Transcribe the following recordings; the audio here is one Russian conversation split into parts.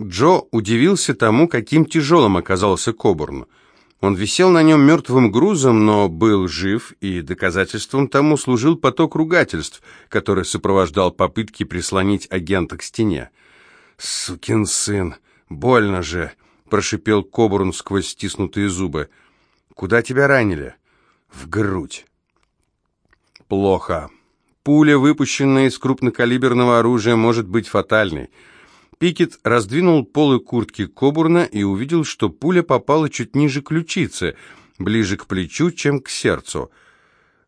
Джо удивился тому, каким тяжелым оказался Кобурн. Он висел на нем мертвым грузом, но был жив, и доказательством тому служил поток ругательств, который сопровождал попытки прислонить агента к стене. «Сукин сын! Больно же!» — прошипел Кобурн сквозь стиснутые зубы. «Куда тебя ранили?» «В грудь». «Плохо. Пуля, выпущенная из крупнокалиберного оружия, может быть фатальной». Пикет раздвинул полы куртки Кобурна и увидел, что пуля попала чуть ниже ключицы, ближе к плечу, чем к сердцу.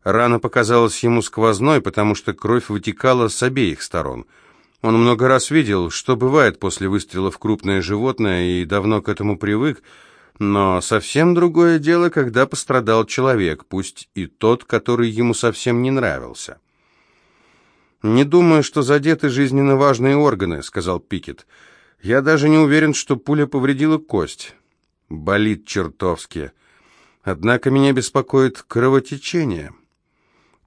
Рана показалась ему сквозной, потому что кровь вытекала с обеих сторон. Он много раз видел, что бывает после выстрела в крупное животное, и давно к этому привык, но совсем другое дело, когда пострадал человек, пусть и тот, который ему совсем не нравился. «Не думаю, что задеты жизненно важные органы», — сказал Пикет. «Я даже не уверен, что пуля повредила кость. Болит чертовски. Однако меня беспокоит кровотечение».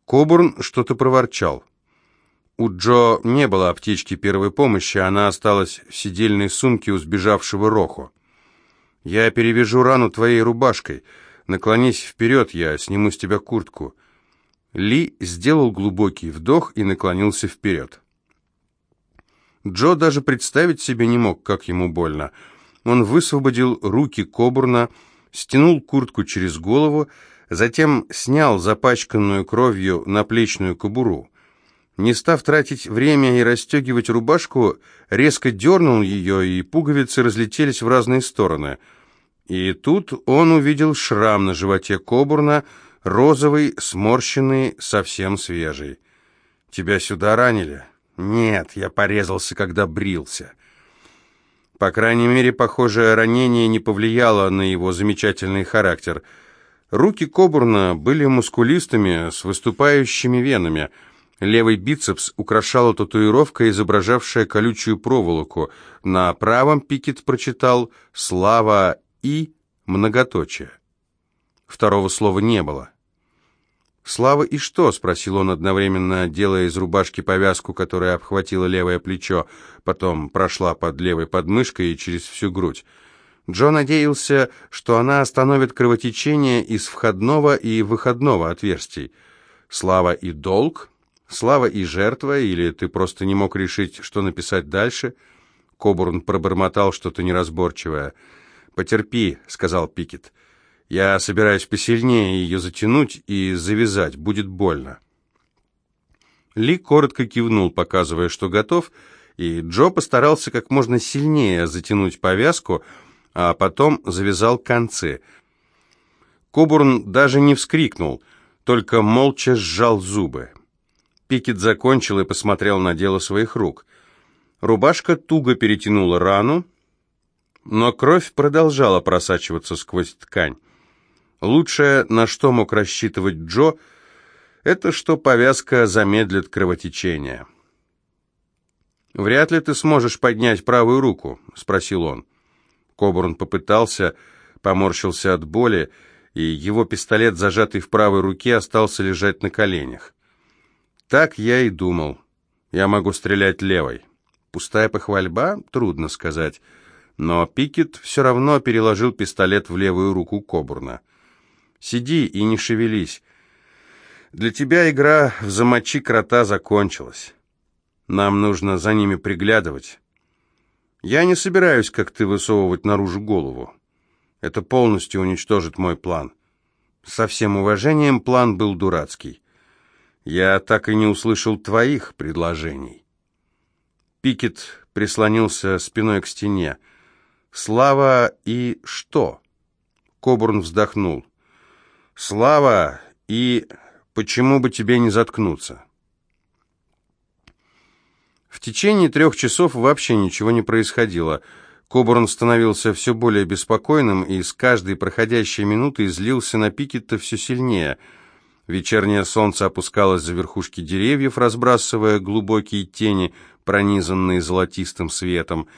Кобурн что-то проворчал. У Джо не было аптечки первой помощи, она осталась в сидельной сумке у сбежавшего Рохо. «Я перевяжу рану твоей рубашкой. Наклонись вперед, я сниму с тебя куртку». Ли сделал глубокий вдох и наклонился вперед. Джо даже представить себе не мог, как ему больно. Он высвободил руки Кобурна, стянул куртку через голову, затем снял запачканную кровью наплечную кобуру. Не став тратить время и расстегивать рубашку, резко дернул ее, и пуговицы разлетелись в разные стороны. И тут он увидел шрам на животе Кобурна, розовый, сморщенный, совсем свежий. «Тебя сюда ранили?» «Нет, я порезался, когда брился». По крайней мере, похожее ранение не повлияло на его замечательный характер. Руки Кобурна были мускулистыми, с выступающими венами. Левый бицепс украшала татуировка, изображавшая колючую проволоку. На правом Пикет прочитал «Слава и многоточие». Второго слова не было. «Слава и что?» — спросил он одновременно, делая из рубашки повязку, которая обхватила левое плечо, потом прошла под левой подмышкой и через всю грудь. Джо надеялся, что она остановит кровотечение из входного и выходного отверстий. «Слава и долг?» «Слава и жертва?» Или ты просто не мог решить, что написать дальше?» Кобурн пробормотал что-то неразборчивое. «Потерпи», — сказал Пикет. Я собираюсь посильнее ее затянуть и завязать, будет больно. Ли коротко кивнул, показывая, что готов, и Джо постарался как можно сильнее затянуть повязку, а потом завязал концы. Кобурн даже не вскрикнул, только молча сжал зубы. Пикет закончил и посмотрел на дело своих рук. Рубашка туго перетянула рану, но кровь продолжала просачиваться сквозь ткань. Лучшее, на что мог рассчитывать Джо, это что повязка замедлит кровотечение. «Вряд ли ты сможешь поднять правую руку», — спросил он. Кобурн попытался, поморщился от боли, и его пистолет, зажатый в правой руке, остался лежать на коленях. «Так я и думал. Я могу стрелять левой. Пустая похвальба? Трудно сказать». Но Пикет все равно переложил пистолет в левую руку Кобурна. Сиди и не шевелись. Для тебя игра в замочи крота закончилась. Нам нужно за ними приглядывать. Я не собираюсь, как ты, высовывать наружу голову. Это полностью уничтожит мой план. Со всем уважением, план был дурацкий. Я так и не услышал твоих предложений. Пикет прислонился спиной к стене. Слава и что? Кобурн вздохнул. Слава, и почему бы тебе не заткнуться? В течение трех часов вообще ничего не происходило. Кобурн становился все более беспокойным и с каждой проходящей минутой злился на Пикетта все сильнее. Вечернее солнце опускалось за верхушки деревьев, разбрасывая глубокие тени, пронизанные золотистым светом.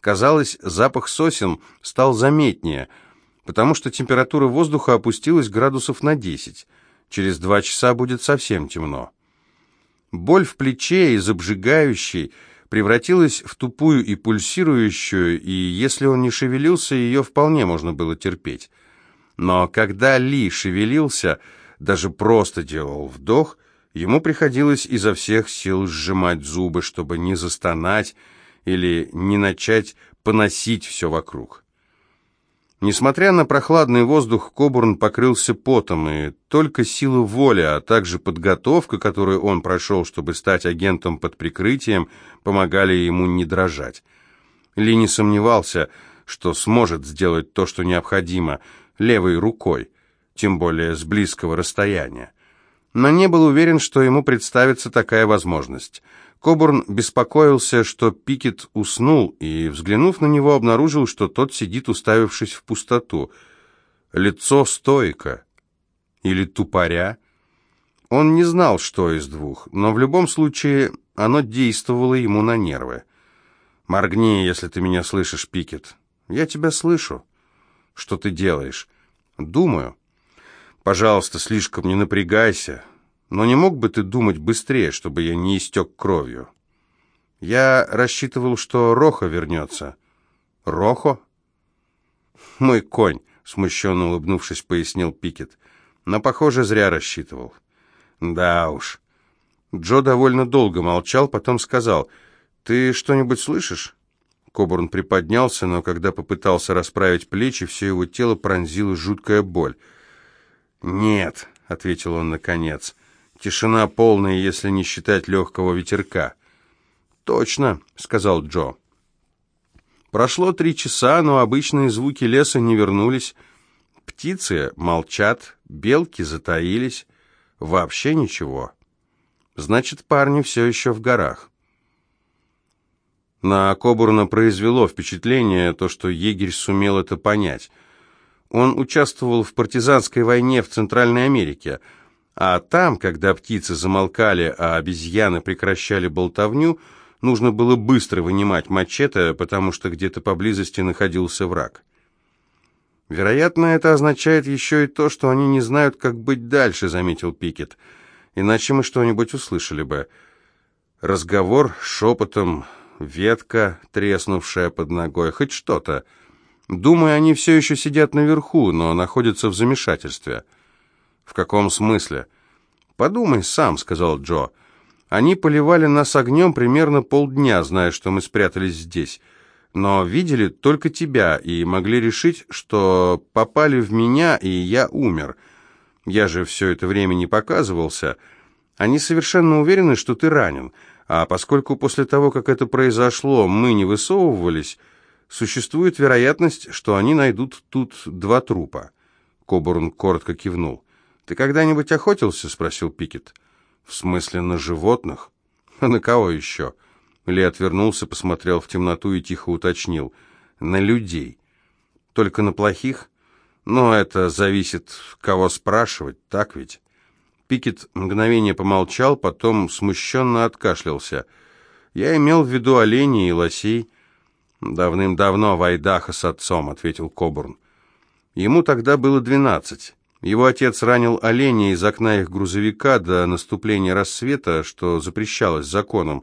Казалось, запах сосен стал заметнее – потому что температура воздуха опустилась градусов на 10. Через два часа будет совсем темно. Боль в плече из обжигающей, превратилась в тупую и пульсирующую, и если он не шевелился, ее вполне можно было терпеть. Но когда Ли шевелился, даже просто делал вдох, ему приходилось изо всех сил сжимать зубы, чтобы не застонать или не начать поносить все вокруг. Несмотря на прохладный воздух, Кобурн покрылся потом, и только сила воли, а также подготовка, которую он прошел, чтобы стать агентом под прикрытием, помогали ему не дрожать. Ли не сомневался, что сможет сделать то, что необходимо, левой рукой, тем более с близкого расстояния. Но не был уверен, что ему представится такая возможность. Кобурн беспокоился, что Пикет уснул, и, взглянув на него, обнаружил, что тот сидит, уставившись в пустоту. Лицо стойко. Или тупоря. Он не знал, что из двух, но в любом случае оно действовало ему на нервы. «Моргни, если ты меня слышишь, Пикет». «Я тебя слышу». «Что ты делаешь?» «Думаю». «Пожалуйста, слишком не напрягайся. Но не мог бы ты думать быстрее, чтобы я не истек кровью? Я рассчитывал, что Рохо вернется. Рохо? Мой конь, смущенно улыбнувшись, пояснил Пикет. Но, похоже, зря рассчитывал. Да уж. Джо довольно долго молчал, потом сказал, «Ты что-нибудь слышишь?» Кобурн приподнялся, но когда попытался расправить плечи, все его тело пронзила жуткая боль. «Нет», — ответил он наконец, — Тишина полная, если не считать легкого ветерка. «Точно», — сказал Джо. Прошло три часа, но обычные звуки леса не вернулись. Птицы молчат, белки затаились. Вообще ничего. Значит, парни все еще в горах. На Кобурна произвело впечатление то, что егерь сумел это понять. Он участвовал в партизанской войне в Центральной Америке — а там, когда птицы замолкали, а обезьяны прекращали болтовню, нужно было быстро вынимать мачете, потому что где-то поблизости находился враг. «Вероятно, это означает еще и то, что они не знают, как быть дальше», — заметил Пикет. «Иначе мы что-нибудь услышали бы. Разговор шепотом, ветка, треснувшая под ногой, хоть что-то. Думаю, они все еще сидят наверху, но находятся в замешательстве». «В каком смысле?» «Подумай сам», — сказал Джо. «Они поливали нас огнем примерно полдня, зная, что мы спрятались здесь. Но видели только тебя и могли решить, что попали в меня, и я умер. Я же все это время не показывался. Они совершенно уверены, что ты ранен. А поскольку после того, как это произошло, мы не высовывались, существует вероятность, что они найдут тут два трупа». Кобурн коротко кивнул. «Ты когда-нибудь охотился?» — спросил Пикет. «В смысле, на животных? А на кого еще?» Ли отвернулся, посмотрел в темноту и тихо уточнил. «На людей. Только на плохих? Но это зависит, кого спрашивать, так ведь?» Пикет мгновение помолчал, потом смущенно откашлялся. «Я имел в виду оленей и лосей». «Давным-давно в Айдахо с отцом», — ответил Кобурн. «Ему тогда было двенадцать». Его отец ранил оленя из окна их грузовика до наступления рассвета, что запрещалось законом.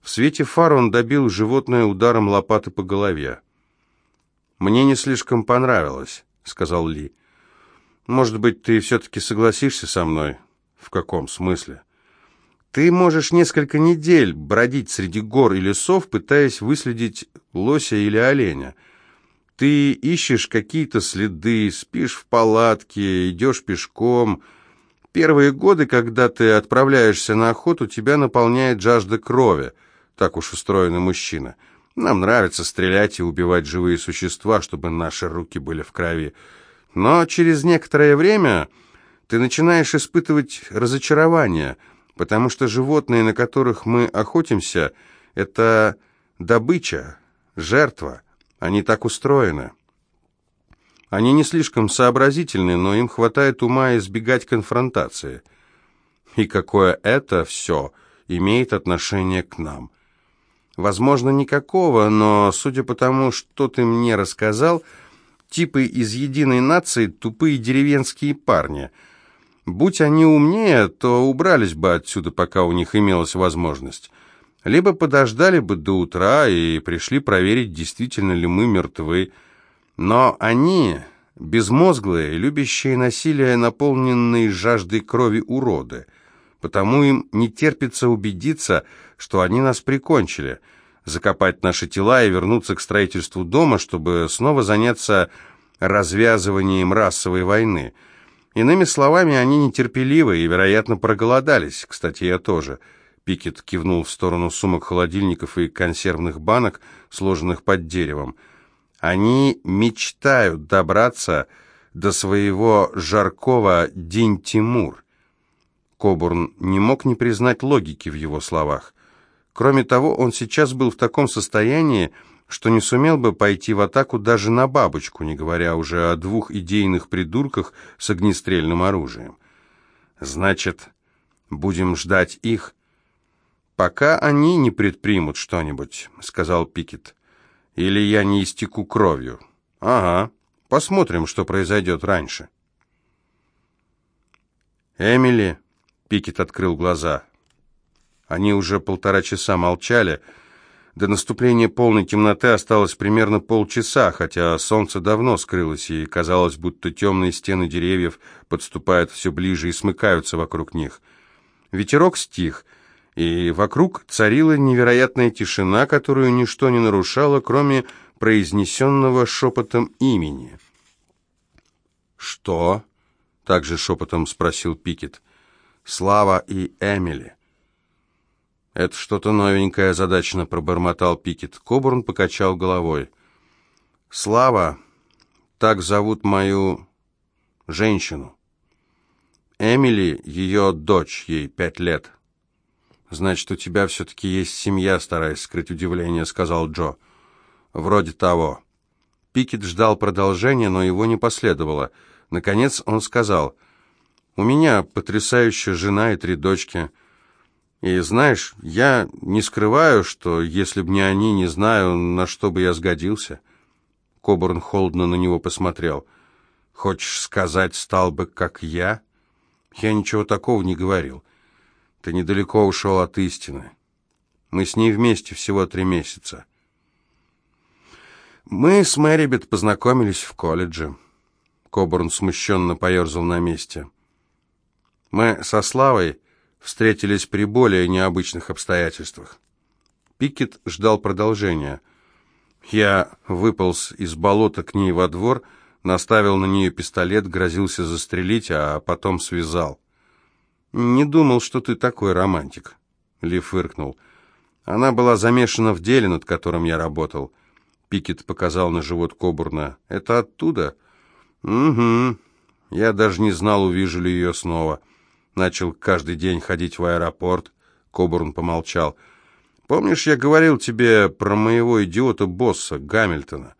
В свете фар он добил животное ударом лопаты по голове. «Мне не слишком понравилось», — сказал Ли. «Может быть, ты все-таки согласишься со мной?» «В каком смысле?» «Ты можешь несколько недель бродить среди гор и лесов, пытаясь выследить лося или оленя». Ты ищешь какие-то следы, спишь в палатке, идешь пешком. Первые годы, когда ты отправляешься на охоту, тебя наполняет жажда крови. Так уж устроен мужчина. Нам нравится стрелять и убивать живые существа, чтобы наши руки были в крови. Но через некоторое время ты начинаешь испытывать разочарование, потому что животные, на которых мы охотимся, это добыча, жертва. Они так устроены. Они не слишком сообразительны, но им хватает ума избегать конфронтации. И какое это все имеет отношение к нам? Возможно, никакого, но, судя по тому, что ты мне рассказал, типы из единой нации — тупые деревенские парни. Будь они умнее, то убрались бы отсюда, пока у них имелась возможность. Либо подождали бы до утра и пришли проверить, действительно ли мы мертвы. Но они, безмозглые, любящие насилие, наполненные жаждой крови уроды, потому им не терпится убедиться, что они нас прикончили, закопать наши тела и вернуться к строительству дома, чтобы снова заняться развязыванием расовой войны. Иными словами, они нетерпеливы и, вероятно, проголодались. Кстати, я тоже. Пикет кивнул в сторону сумок холодильников и консервных банок, сложенных под деревом. Они мечтают добраться до своего жаркого День-Тимур. Кобурн не мог не признать логики в его словах. Кроме того, он сейчас был в таком состоянии, что не сумел бы пойти в атаку даже на бабочку, не говоря уже о двух идейных придурках с огнестрельным оружием. Значит, будем ждать их, пока они не предпримут что-нибудь, сказал Пикет. Или я не истеку кровью. Ага, посмотрим, что произойдет раньше. Эмили, Пикет открыл глаза. Они уже полтора часа молчали, до наступления полной темноты осталось примерно полчаса, хотя солнце давно скрылось, и казалось, будто темные стены деревьев подступают все ближе и смыкаются вокруг них. Ветерок стих, и вокруг царила невероятная тишина, которую ничто не нарушало, кроме произнесенного шепотом имени. «Что?» — также шепотом спросил Пикет. «Слава и Эмили». «Это что-то новенькое», — задачно пробормотал Пикет. Кобурн покачал головой. «Слава, так зовут мою женщину. Эмили — ее дочь, ей пять лет». «Значит, у тебя все-таки есть семья», — стараясь скрыть удивление, — сказал Джо. «Вроде того». Пикет ждал продолжения, но его не последовало. Наконец он сказал, «У меня потрясающая жена и три дочки». И знаешь, я не скрываю, что если б не они, не знаю, на что бы я сгодился. Кобурн холодно на него посмотрел. Хочешь сказать, стал бы как я? Я ничего такого не говорил. Ты недалеко ушел от истины. Мы с ней вместе всего три месяца. Мы с Мэрибет познакомились в колледже. Кобурн смущенно поерзал на месте. Мы со Славой встретились при более необычных обстоятельствах. Пикет ждал продолжения. Я выполз из болота к ней во двор, наставил на нее пистолет, грозился застрелить, а потом связал. «Не думал, что ты такой романтик», — Ли фыркнул. «Она была замешана в деле, над которым я работал». Пикет показал на живот Кобурна. «Это оттуда?» «Угу. Я даже не знал, увижу ли ее снова». Начал каждый день ходить в аэропорт. Кобурн помолчал. «Помнишь, я говорил тебе про моего идиота-босса, Гамильтона?»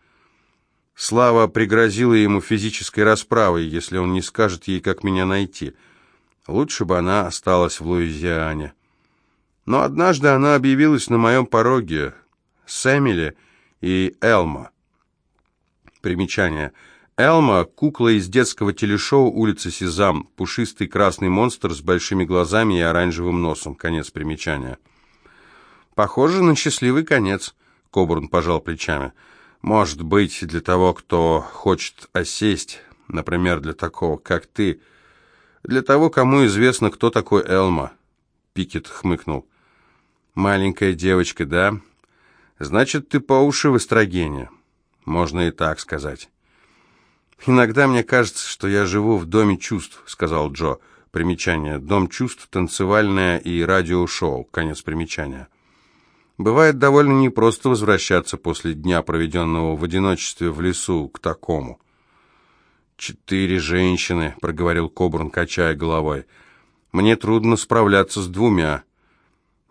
Слава пригрозила ему физической расправой, если он не скажет ей, как меня найти. Лучше бы она осталась в Луизиане. Но однажды она объявилась на моем пороге с Эмили и Элма. Примечание – Элма – кукла из детского телешоу «Улица Сезам», пушистый красный монстр с большими глазами и оранжевым носом. Конец примечания. «Похоже на счастливый конец», – Кобурн пожал плечами. «Может быть, для того, кто хочет осесть, например, для такого, как ты, для того, кому известно, кто такой Элма». Пикет хмыкнул. «Маленькая девочка, да? Значит, ты по уши в эстрогене. Можно и так сказать». «Иногда мне кажется, что я живу в доме чувств», — сказал Джо. Примечание. Дом чувств, танцевальное и радиошоу. Конец примечания. Бывает довольно непросто возвращаться после дня, проведенного в одиночестве в лесу, к такому. «Четыре женщины», — проговорил Кобурн, качая головой. «Мне трудно справляться с двумя.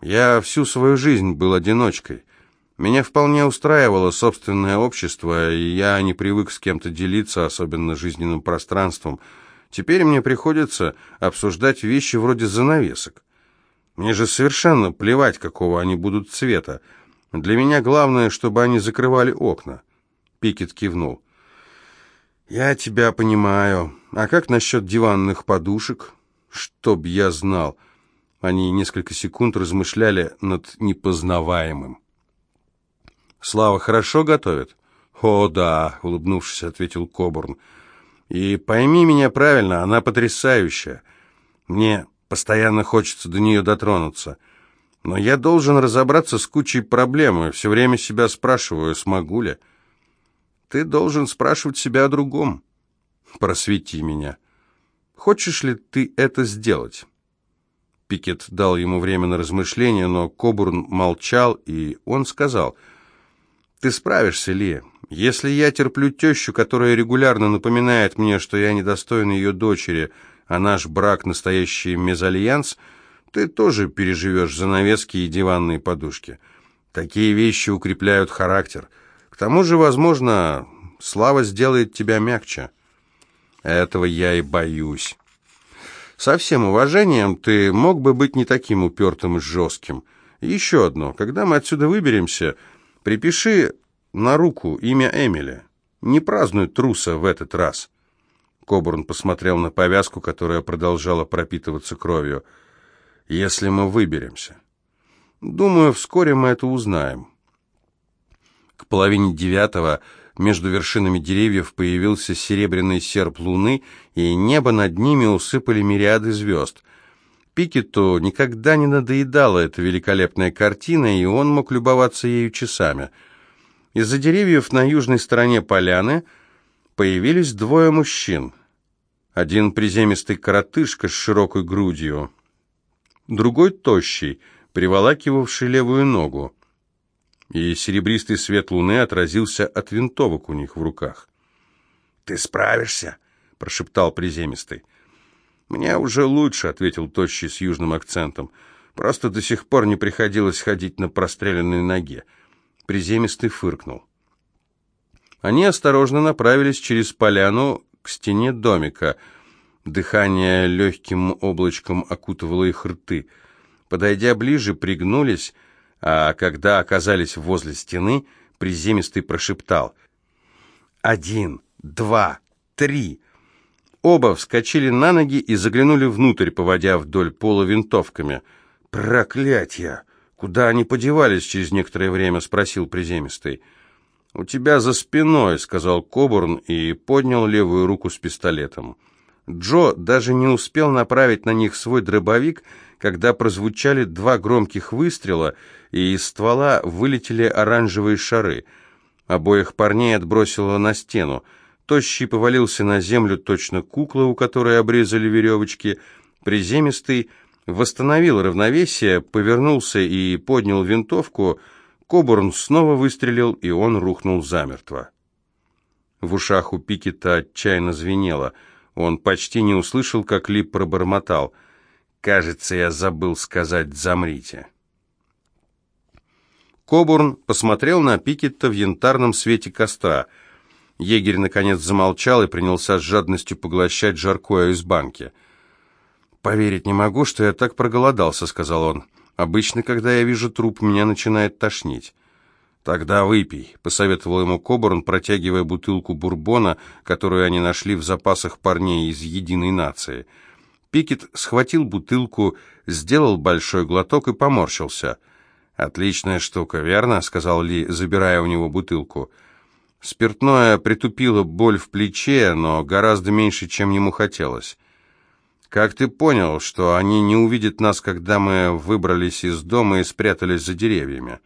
Я всю свою жизнь был одиночкой. Меня вполне устраивало собственное общество, и я не привык с кем-то делиться, особенно жизненным пространством. Теперь мне приходится обсуждать вещи вроде занавесок. Мне же совершенно плевать, какого они будут цвета. Для меня главное, чтобы они закрывали окна. Пикет кивнул. «Я тебя понимаю. А как насчет диванных подушек? Чтоб я знал. Они несколько секунд размышляли над непознаваемым. «Слава хорошо готовит?» «О, да», — улыбнувшись, ответил Кобурн. «И пойми меня правильно, она потрясающая. Мне постоянно хочется до нее дотронуться. Но я должен разобраться с кучей проблем, и все время себя спрашиваю, смогу ли. Ты должен спрашивать себя о другом. Просвети меня. Хочешь ли ты это сделать?» Пикет дал ему время на размышление, но Кобурн молчал, и он сказал, «Ты справишься, Ли. Если я терплю тещу, которая регулярно напоминает мне, что я недостоин ее дочери, а наш брак — настоящий мезальянс, ты тоже переживешь занавески и диванные подушки. Такие вещи укрепляют характер. К тому же, возможно, слава сделает тебя мягче. Этого я и боюсь. Со всем уважением, ты мог бы быть не таким упертым и жестким. еще одно. Когда мы отсюда выберемся, припиши на руку имя Эмили. Не празднуй труса в этот раз». Кобурн посмотрел на повязку, которая продолжала пропитываться кровью. «Если мы выберемся». «Думаю, вскоре мы это узнаем». К половине девятого между вершинами деревьев появился серебряный серп луны, и небо над ними усыпали мириады звезд. Пикету никогда не надоедала эта великолепная картина, и он мог любоваться ею часами – из-за деревьев на южной стороне поляны появились двое мужчин. Один приземистый коротышка с широкой грудью, другой тощий, приволакивавший левую ногу. И серебристый свет луны отразился от винтовок у них в руках. «Ты справишься?» — прошептал приземистый. «Мне уже лучше», — ответил тощий с южным акцентом. «Просто до сих пор не приходилось ходить на простреленной ноге. Приземистый фыркнул. Они осторожно направились через поляну к стене домика. Дыхание легким облачком окутывало их рты. Подойдя ближе, пригнулись, а когда оказались возле стены, приземистый прошептал «Один, два, три!» Оба вскочили на ноги и заглянули внутрь, поводя вдоль пола винтовками. «Проклятье!» «Куда они подевались через некоторое время?» — спросил приземистый. «У тебя за спиной», — сказал Кобурн и поднял левую руку с пистолетом. Джо даже не успел направить на них свой дробовик, когда прозвучали два громких выстрела, и из ствола вылетели оранжевые шары. Обоих парней отбросило на стену. Тощий повалился на землю точно кукла, у которой обрезали веревочки. Приземистый восстановил равновесие, повернулся и поднял винтовку. Кобурн снова выстрелил, и он рухнул замертво. В ушах у Пикета отчаянно звенело. Он почти не услышал, как Лип пробормотал. «Кажется, я забыл сказать «замрите». Кобурн посмотрел на Пикетта в янтарном свете костра. Егерь, наконец, замолчал и принялся с жадностью поглощать жаркое из банки. «Поверить не могу, что я так проголодался», — сказал он. «Обычно, когда я вижу труп, меня начинает тошнить». «Тогда выпей», — посоветовал ему Кобурн, протягивая бутылку бурбона, которую они нашли в запасах парней из единой нации. Пикет схватил бутылку, сделал большой глоток и поморщился. «Отличная штука, верно?» — сказал Ли, забирая у него бутылку. Спиртное притупило боль в плече, но гораздо меньше, чем ему хотелось. «Как ты понял, что они не увидят нас, когда мы выбрались из дома и спрятались за деревьями?»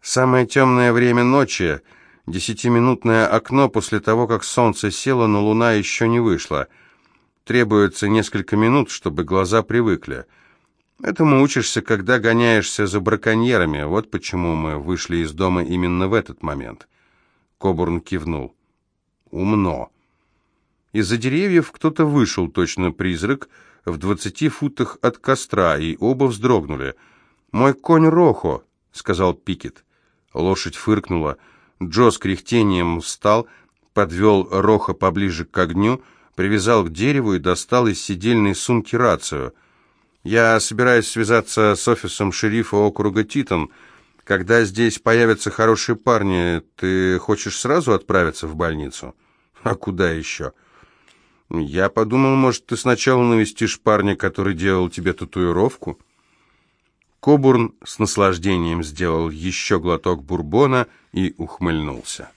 «Самое темное время ночи, десятиминутное окно после того, как солнце село, но луна еще не вышла. Требуется несколько минут, чтобы глаза привыкли. Этому учишься, когда гоняешься за браконьерами. Вот почему мы вышли из дома именно в этот момент». Кобурн кивнул. «Умно». Из-за деревьев кто-то вышел, точно призрак, в двадцати футах от костра, и оба вздрогнули. «Мой конь Рохо», — сказал Пикет. Лошадь фыркнула. Джо с кряхтением встал, подвел Рохо поближе к огню, привязал к дереву и достал из сидельной сумки рацию. «Я собираюсь связаться с офисом шерифа округа Титон. Когда здесь появятся хорошие парни, ты хочешь сразу отправиться в больницу?» «А куда еще?» Я подумал, может, ты сначала навестишь парня, который делал тебе татуировку? Кобурн с наслаждением сделал еще глоток бурбона и ухмыльнулся.